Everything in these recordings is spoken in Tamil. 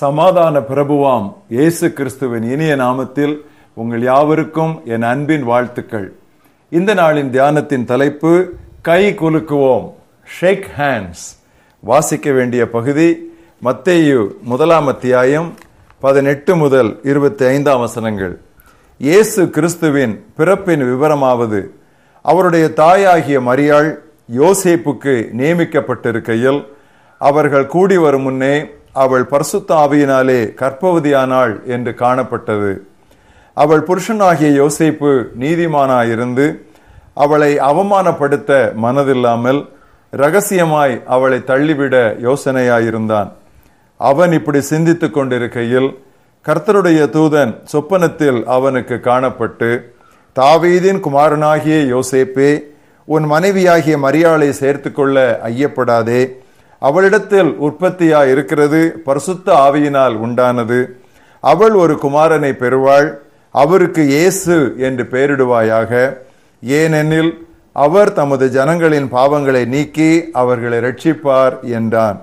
சமாதான பிரபுவாம் இயேசு கிறிஸ்துவின் இனிய நாமத்தில் உங்கள் யாவருக்கும் என் அன்பின் வாழ்த்துக்கள். இந்த நாளின் தியானத்தின் தலைப்பு கை குலுக்குவோம். ஷேக் ஹேண்ட்ஸ் வாசிக்க வேண்டிய பகுதி மத்தேயு முதலாம் அத்தியாயம் பதினெட்டு முதல் இருபத்தி ஐந்தாம் வசனங்கள். இயேசு கிறிஸ்துவின் பிறப்பின் விவரமாவது அவருடைய தாயாகிய மரியாள் யோசேப்புக்கு நியமிக்கப்பட்டிருக்கையில் அவர்கள் கூடி வரும் முன்னே அவள் பரிசுத்த ஆவியினாலே கற்பவதியானாள் என்று காணப்பட்டது. அவள் புருஷனாகிய யோசேப்பு நீதிமானாயிருந்து அவளை அவமானப்படுத்த மனதில்லாமல் ரகசியமாய் அவளை தள்ளிவிட யோசனையாயிருந்தான். அவன் இப்படி சிந்தித்து கொண்டிருக்கையில் கர்த்தருடைய தூதன் சொப்பனத்தில் அவனுக்கு காணப்பட்டு தாவீதின் குமாரனாகிய யோசேப்பே உன் மனைவியாகிய மரியாளை சேர்த்துக்கொள்ள ஐயப்படாதே அவளிடத்தில் உற்பத்தியா இருக்கிறது பரிசுத்த ஆவியினால் உண்டானது. அவள் ஒரு குமாரனை பெறுவாள். அவருக்கு இயேசு என்று பெயரிடுவாயாக. ஏனெனில் அவர் தமது ஜனங்களின் பாவங்களை நீக்கி அவர்களை ரட்சிப்பார் என்றான்.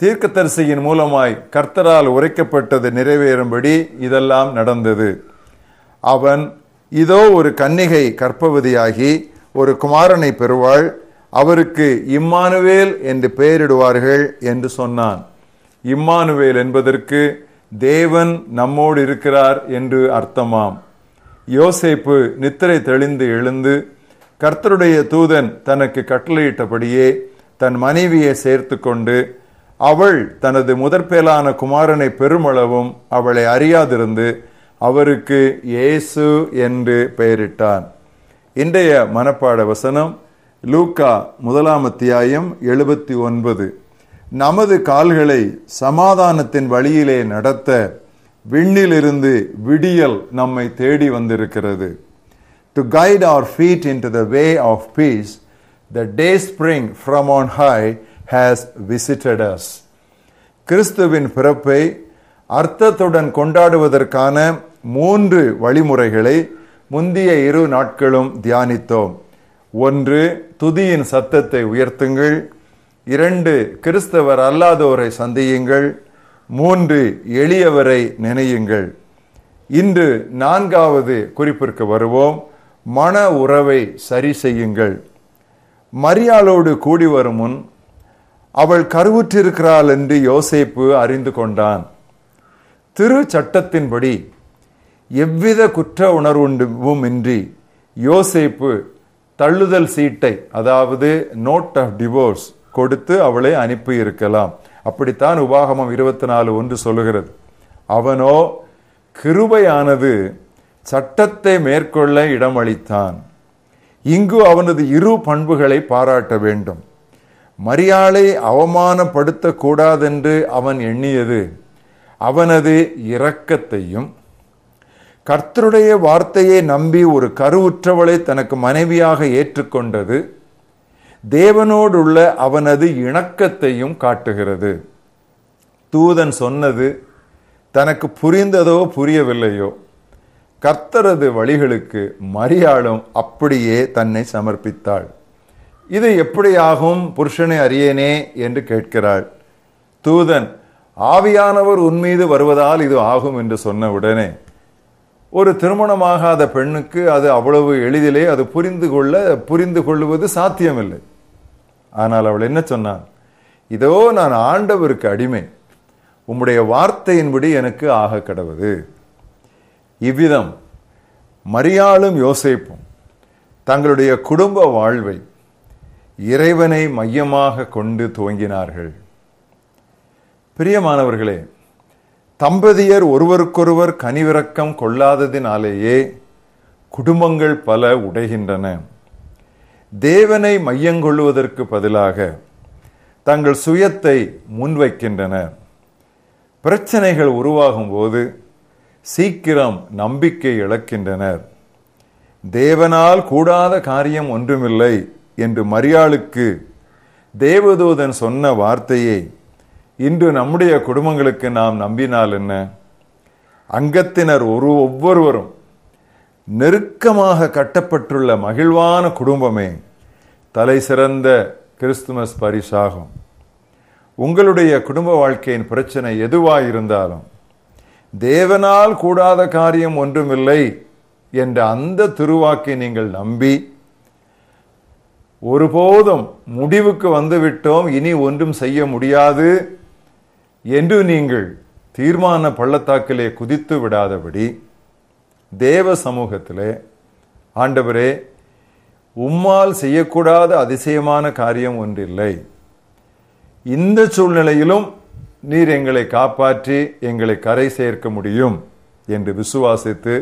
தீர்க்கதரிசியின் மூலமாய் கர்த்தரால் உரைக்கப்பட்டது நிறைவேறும்படி இதெல்லாம் நடந்தது. அவன் இதோ ஒரு கன்னிகை கற்பவதியாகி ஒரு குமாரனை பெறுவாள். அவருக்கு இம்மானுவேல் என்று பெயரிடுவார்கள் என்று சொன்னான். இம்மானுவேல் என்பதற்கு தேவன் நம்மோடு இருக்கிறார் என்று அர்த்தமாம். யோசேப்பு நித்திரை தெளிந்து எழுந்து கர்த்தருடைய தூதன் தனக்கு கட்டளையிட்டபடியே தன் மனைவியை சேர்த்து கொண்டு அவள் தனது முதற்பேலான குமாரனை பெருமளவும் அவளை அறியாதிருந்து அவருக்கு இயேசு என்று பெயரிட்டான். இன்றைய மனப்பாட வசனம் லூக்கா முதலாம் அத்தியாயம் எழுபத்தி ஒன்பது. நமது கால்களை சமாதானத்தின் வழியிலே நடத்த விண்ணிலிருந்து விடியல் நம்மை தேடி வந்திருக்கிறது. To guide our feet into the way of peace the day spring from on high has visited us கிறிஸ்துவின் பிறப்பை அர்த்தத்துடன் கொண்டாடுவதற்கான மூன்று வழிமுறைகளை முந்திய இரு நாட்களும் தியானித்தோம். ஒன்று துதியின் சத்தத்தை உயர்த்துங்கள். இரண்டு கிறிஸ்தவர் அல்லாதோரை சந்தியுங்கள். மூன்று எளியவரை நினையுங்கள். இன்று நான்காவது குறிப்பிற்கு வருவோம். மன உறவை சரி செய்யுங்கள். மரியாளோடு கூடி வரும் முன் அவள் கருவுற்றிருக்கிறாள் என்று யோசேப்பு அறிந்து கொண்டான். திரு சட்டத்தின்படி எவ்வித குற்ற உணர்வும் இன்றி யோசேப்பு தள்ளுதல் சீட்டை அதாவது நோட் ஆஃப் டிவோர்ஸ் கொடுத்து அவளை அனுப்பி இருக்கலாம். அப்படித்தான் உபாகமம் இருபத்தி நாலு ஒன்று சொல்லுகிறது. அவனோ கிருபையானது சட்டத்தை மேற்கொள்ள இடமளித்தான். இங்கு அவனது இரு பண்புகளை பாராட்ட வேண்டும். மரியாளை அவமானப்படுத்தக்கூடாதென்று அவன் எண்ணியது. அவனது இரக்கத்தையும் கர்த்தருடைய வார்த்தையை நம்பி ஒரு கருவுற்றவளை தனக்கு மனைவியாக ஏற்றுக்கொண்டது. தேவனோடுள்ள அவனது இணக்கத்தையும் காட்டுகிறது. தூதன் சொன்னது தனக்கு புரிந்ததோ புரியவில்லையோ? கர்த்தரது வழிகளுக்கு மரியாளும் அப்படியே தன்னை சமர்ப்பித்தாள். இது எப்படியாகும் புருஷனை அறியேனே? என்று கேட்கிறாள். தூதன் ஆவியானவர் உன்மீது வருவதால் இது ஆகும் என்று சொன்ன உடனே ஒரு திருமணமாகாத பெண்ணுக்கு அது அவ்வளவு எளிதிலே அது புரிந்து கொள்ள புரிந்து கொள்வது சாத்தியமில்லை. ஆனால் அவள் என்ன சொன்னான்? இதோ நான் ஆண்டவருக்கு அடிமை. உம்முடைய வார்த்தையின்படி எனக்கு ஆக கடவுது. இவ்விதம் மரியாளும் யோசிப்பும் தங்களுடைய குடும்ப வாழ்வை இறைவனை மையமாக கொண்டு துவங்கினார்கள். பிரியமானவர்களே தம்பதியர் ஒருவருக்கொருவர் கனிவிறக்கம் கொள்ளாததினாலேயே குடும்பங்கள் பல உடைகின்றன. தேவனை மையங்கொள்வதற்கு பதிலாக தங்கள் சுயத்தை முன்வைக்கின்றன. பிரச்சனைகள் உருவாகும் போது சீக்கிரம் நம்பிக்கை இழக்கின்றனர். தேவனால் கூடாத காரியம் ஒன்றுமில்லை என்று மரியாளுக்கு தேவதூதன் சொன்ன வார்த்தையை இன்று நம்முடைய குடும்பங்களுக்கு நாம் நம்பினால் என்ன? அங்கத்தினர் ஒரு ஒவ்வொருவரும் நெருக்கமாக கட்டப்பட்டுள்ள மகிழ்வான குடும்பமே தலை சிறந்த கிறிஸ்துமஸ் பரிசாகும். உங்களுடைய குடும்ப வாழ்க்கையின் பிரச்சனை எதுவாக இருந்தாலும் தேவனால் கூடாத காரியம் ஒன்றுமில்லை என்ற அந்த திருவாக்கை நீங்கள் நம்பி ஒருபோதும் முடிவுக்கு வந்துவிட்டோம் இனி ஒன்றும் செய்ய முடியாது என்று நீங்கள் தீர்மான பள்ளத்தாக்கிலே குதித்து விடாதபடி தேவ சமூகத்திலே ஆண்டவரே உம்மால் செய்யக்கூடாத அதிசயமான காரியம் ஒன்றில்லை. இந்த சூழ்நிலையிலும் நீர் எங்களை காப்பாற்றி எங்களை கரை சேர்க்க முடியும் என்று விசுவாசித்து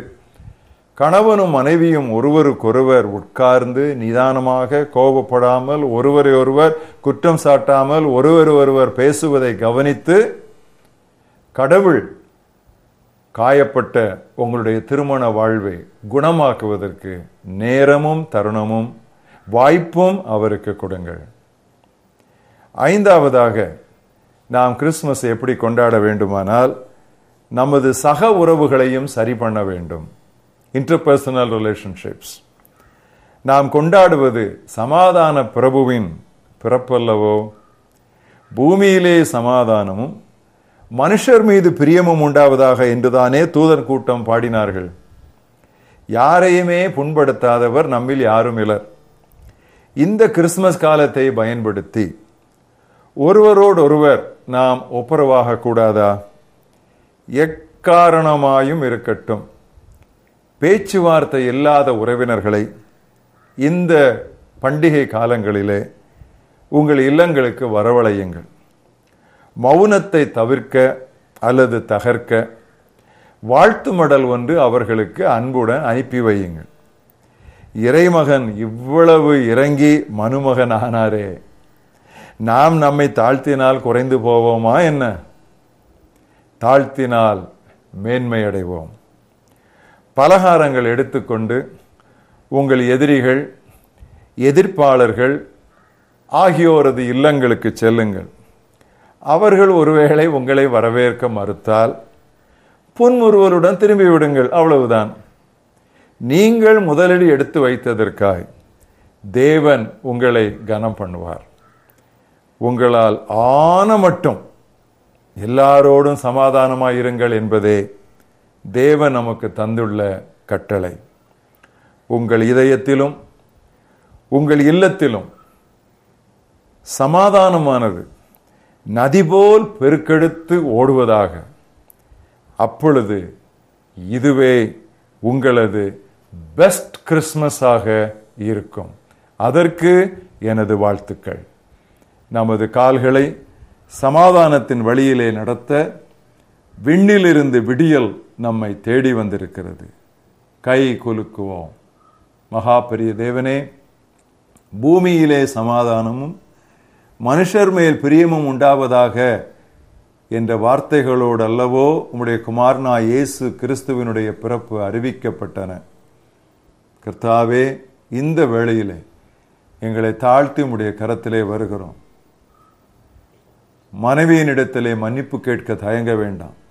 கணவனும் மனைவியும் ஒருவருக்கொருவர் உட்கார்ந்து நிதானமாக கோபப்படாமல் ஒருவரை ஒருவர் குற்றம் சாட்டாமல் ஒருவர் ஒருவர் பேசுவதை கவனித்து கடவுள் காயப்பட்ட உங்களுடைய திருமண வாழ்வை குணமாக்குவதற்கு நேரமும் தருணமும் வாய்ப்பும் அவருக்கு கொடுங்கள். ஐந்தாவதாக நாம் கிறிஸ்துமஸ் எப்படி கொண்டாட வேண்டுமானால் நமது சக உறவுகளையும் சரி பண்ண வேண்டும். இன்டர்பர்சனல் ரிலேஷன்ஷிப்ஸ் நாம் கொண்டாடுவது சமாதான பிரபுவின் பிறப்பல்லவோ? பூமியிலே சமாதானமும் மனுஷர் மீது பிரியமும் உண்டாவதாக என்றுதானே தூதர் கூட்டம் பாடினார்கள். யாரையுமே புண்படுத்தாதவர் நம்மில் யாரும் இலர். இந்த கிறிஸ்துமஸ் காலத்தை பயன்படுத்தி ஒருவரோடொருவர் நாம் ஒப்புரவாக கூடாதா எக்காரணமாயும் இருக்கட்டும். பேச்சுவார்த்தை இல்லாத உறவினர்களை இந்த பண்டிகை காலங்களிலே உங்கள் இல்லங்களுக்கு வரவழையுங்கள். மௌனத்தை தவிர்க்க அல்லது தகர்க்க வாழ்த்து மடல் ஒன்று அவர்களுக்கு அன்புடன் அனுப்பி வையுங்கள். இறைமகன் இவ்வளவு இறங்கி மனுமகன் ஆனாரே. நாம் நம்மை தாழ்த்தினால் குறைந்து போவோமா என்ன? தாழ்த்தினால் மேன்மை அடைவோம் பலகாரங்கள் எடுத்துக்கொண்டு உங்கள் எதிரிகள் எதிர்ப்பாளர்கள் ஆகியோரது இல்லங்களுக்கு செல்லுங்கள். அவர்கள் ஒருவேளை உங்களை வரவேற்க மறுத்தால் புன்முறுவலுடன் திரும்பி விடுங்கள். அவ்வளவுதான். நீங்கள் முதலடி எடுத்து வைத்ததற்காய் தேவன் உங்களை கனம் பண்ணுவார். உங்களால் ஆன மட்டும் எல்லாரோடும் சமாதானமாயிருங்கள் என்பதே தேவன் நமக்கு தந்துள்ள கட்டளை. உங்கள் இதயத்திலும் உங்கள் இல்லத்திலும் சமாதானமானது. நதி போல் பெருக்கெடுத்து ஓடுவதாக. அப்பொழுது இதுவே உங்களது பெஸ்ட் கிறிஸ்மஸாக இருக்கும். அதற்கு எனது வாழ்த்துக்கள். நமது கால்களை சமாதானத்தின் வழியிலே நடத்த விண்ணிலிருந்து விடியல் நம்மை தேடி வந்திருக்கிறது. கை கொலுக்குவோம். மகா பெரிய தேவனே பூமியிலே சமாதானமும் மனுஷர் மேல் பிரியமும் உண்டாவதாக என்ற வார்த்தைகளோடு அல்லவோ உம்முடைய குமாரனா இயேசு கிறிஸ்துவனுடைய பிறப்பு அறிவிக்கப்பட்டன. கர்த்தாவே இந்த வேளையிலே எங்களை தாழ்த்தி உடைய கரத்திலே வருகிறோம். மனைவியினிடத்திலே மன்னிப்பு கேட்க தயங்க வேண்டாம்.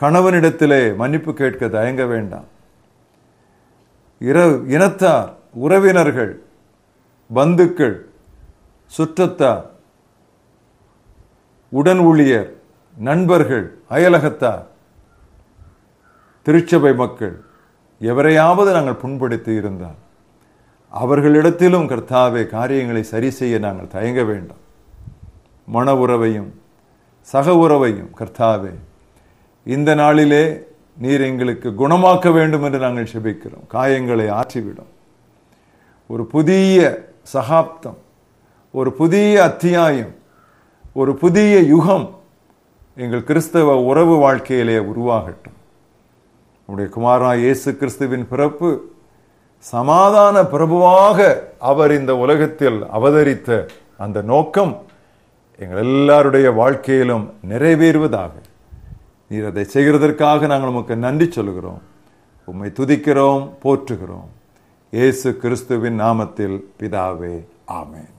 கணவனிடத்திலே மன்னிப்பு கேட்க தயங்க வேண்டாம். இர இனத்தார் உறவினர்கள் பந்துக்கள் சுற்றத்தார் உடன் ஊழியர் நண்பர்கள் அயலகத்தார் திருச்சபை மக்கள் எவரையாவது நாங்கள் புண்படுத்தி இருந்தால் அவர்களிடத்திலும் கர்த்தாவே காரியங்களை சரி செய்ய நாங்கள் தயங்க வேண்டாம். மன உறவையும் சக உறவையும் கர்த்தாவே இந்த நாளிலே நீர் எங்களுக்கு குணமாக்க வேண்டும் என்று நாங்கள் செபிக்கிறோம். காயங்களை ஆற்றிவிடும். ஒரு புதிய சகாப்தம் ஒரு புதிய அத்தியாயம் ஒரு புதிய யுகம் எங்கள் கிறிஸ்தவ உறவு வாழ்க்கையிலே உருவாகட்டும். உடைய குமாரா இயேசு கிறிஸ்துவின் பிறப்பு சமாதான பிரபுவாக அவர் இந்த உலகத்தில் அவதரித்த அந்த நோக்கம் எங்கள் எல்லாருடைய வாழ்க்கையிலும் நிறைவேறுவதாக. நீர் அதை செய்கிறதற்காக நாங்கள் உமக்கு நன்றி சொல்கிறோம் உம்மை துதிக்கிறோம் போற்றுகிறோம். இயேசு கிறிஸ்துவின் நாமத்தில் பிதாவே ஆமேன்.